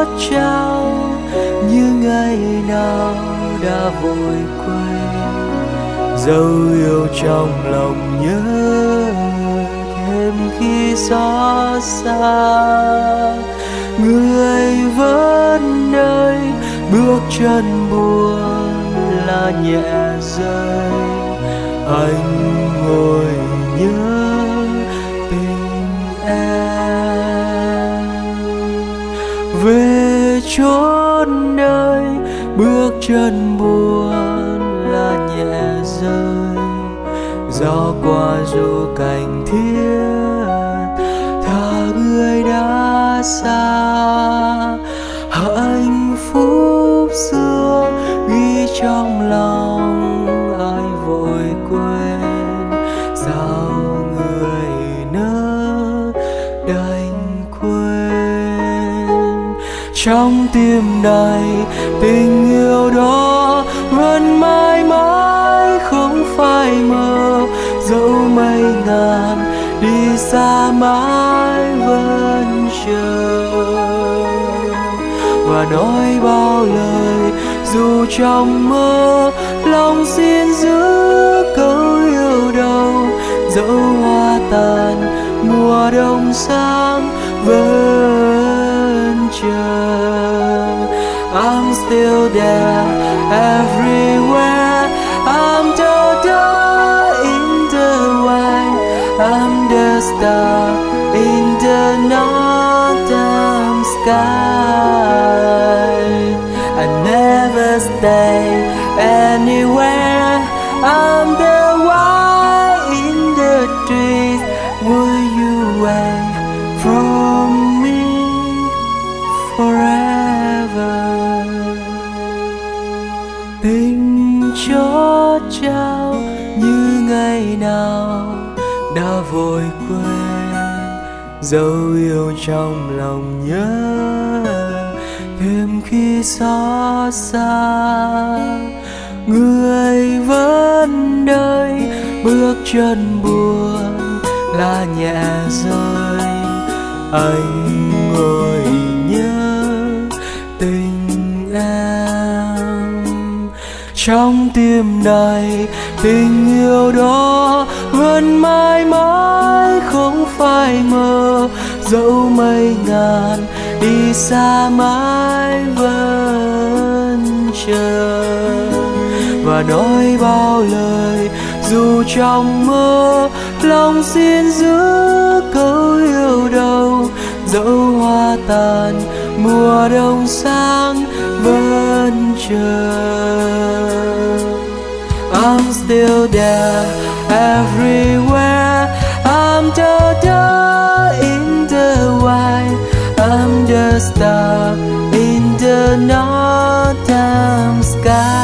chót trao, như ngày nào đã vội quên dấu yêu trong lòng nhớ thêm khi gió xa. Người vẫn nơi bước chân buồn là nhẹ rơi. Anh ngồi nhớ chốn nơi bước chân buồn là nhẹ rơi. Gió qua dù cành thiết, thả người đã xa. Tim này tình yêu đó, vẫn mãi mãi không phai mờ. Dẫu mây ngàn đi xa mãi vẫn chờ. Và nói bao lời, dù trong mơ, lòng xin giữ câu yêu đầu. Dẫu hoa tàn, mùa đông sang, vẫn chờ. I'm still there everywhere. I'm dot in the wind I'm the star in the northern sky. I never stay anywhere. I'm the one in the trees. Will you wait for nào đã vội quên dấu yêu trong lòng nhớ? Thêm khi xót xa, người vẫn đợi. Bước chân buồn là nhẹ rơi, anh ngồi trong tim này, tình yêu đó vẫn mãi mãi không phai mờ. Dẫu mây ngàn đi xa mãi vẫn chờ. Và nói bao lời, dù trong mơ, lòng xin giữ câu yêu đầu. Dẫu hoa tàn mùa đông sang vẫn chờ. I'm still there everywhere. I'm the dot in the wind I'm the star in the northern sky.